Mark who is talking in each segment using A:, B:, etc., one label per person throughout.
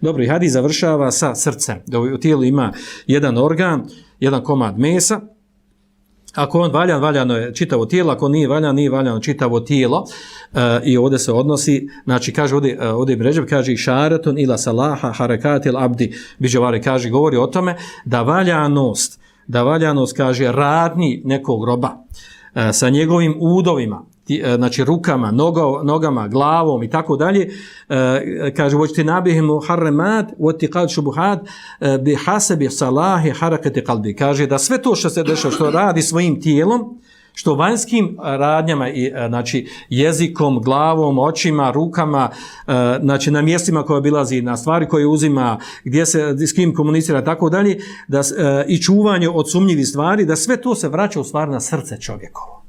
A: Dobro, i hadis završava sa srcem. Da u tijelu ima jedan organ, jedan komad mesa, Ako on valjan, valjano je čitavo tijelo, ako nije valjan, nije valjano čitavo tijelo. E, I ovdje se odnosi, znači kaže ovdje, e, ovdje Brežev, kaže šaratun ila salaha harakatil abdi biđevari, kaže, govori o tome da valjanost, da valjanost, kaže, radni nekog roba e, sa njegovim udovima, E, znači rukama, nogo, nogama, glavom i tako dalje, e, kaže, voćete nabihimu muharremat, voti šubuhat, e, bi hasebi salahi harakati kalbi. Kaže da sve to što se dešava, što radi svojim tijelom, što vanjskim radnjama, i, znači jezikom, glavom, očima, rukama, znači na mjestima koje obilazi, na stvari koje uzima, gdje se s kim komunicira, tako dalje, da, i čuvanje od sumnjivih stvari, da sve to se vraća u stvar na srce čovjekovo.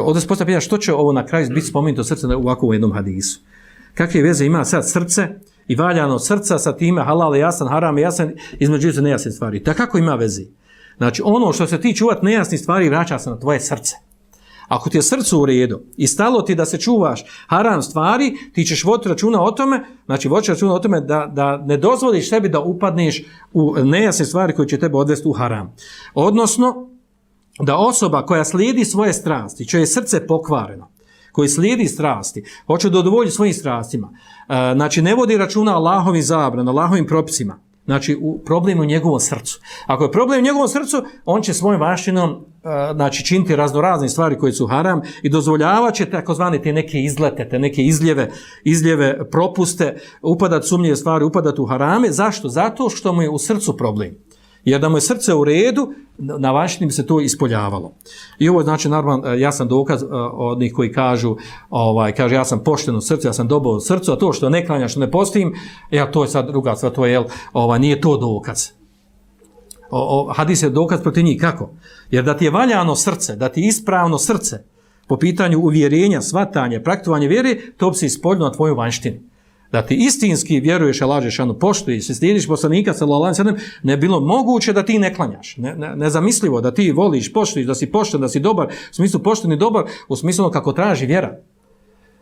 A: Ovdje se postavlja što će ovo na kraju biti spomenuto srce u jednom hadisu. Kakve veze ima sad srce i valjano srca sa time halal je jasan, haram je jasan, između se nejasne stvari. Da kako ima veze? Znači ono što se ti čuvat nejasni stvari vraća se na tvoje srce. Ako ti je srce u redu i stalo ti da se čuvaš haram stvari, ti ćeš voditi računa o tome, znači voditi računa o tome da, da ne dozvoliš sebi da upadneš u nejasne stvari koje će tebe odvesti u haram. Odnosno, da osoba koja slijedi svoje strasti, čije je srce pokvareno, koji slijedi strasti, hoće da odovolji svojim strastima, e, znači ne vodi računa Allahovim zabran, Allahovim propisima, znači u problemu u njegovom srcu. Ako je problem u njegovom srcu, on će svojim vašinom e, znači, činiti raznorazne stvari koje su haram i dozvoljavaće takozvane te neke izlete, te neke izljeve, izljeve propuste, upadat sumnje stvari, upadat u harame. Zašto? Zato što mu je u srcu problem. Jer da mu je srce u redu, na vanšnim se to ispoljavalo. I ovo znači, naravno, e, jasan dokaz uh, od njih koji kažu, ovaj, kaže, ja sam pošten u srcu, ja sam dobo u srcu, a to što ne klanja, što ne postim, ja, to je sad druga stvar, to je, ovaj, nije to dokaz. O, o, hadis je dokaz protiv njih, kako? Jer da ti je valjano srce, da ti je ispravno srce, po pitanju uvjerenja, svatanja, praktovanja vjere, to bi se ispoljilo na tvoju vanštinu da ti istinski vjeruješ Allah Žešanu ono, poštuješ, i slijediš poslanika sallallahu alejhi ne bilo moguće da ti ne klanjaš. Ne, ne, nezamislivo da ti voliš, poštuješ, da si pošten, da si dobar, u smislu pošten i dobar, u smislu ono kako traži vjera.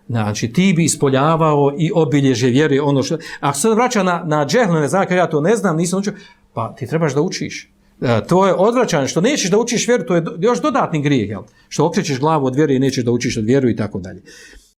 A: Znači, ti bi ispoljavao i obilježje vjere ono što... A se vraća na, na džehlu, ne znam, ja to ne znam, nisam učio, pa ti trebaš da učiš. E, to je odvraćanje, što nećeš da učiš vjeru, to je još dodatni grijeh, jel? Što okrećeš glavu od vjere i nećeš da učiš od vjeru i tako dalje.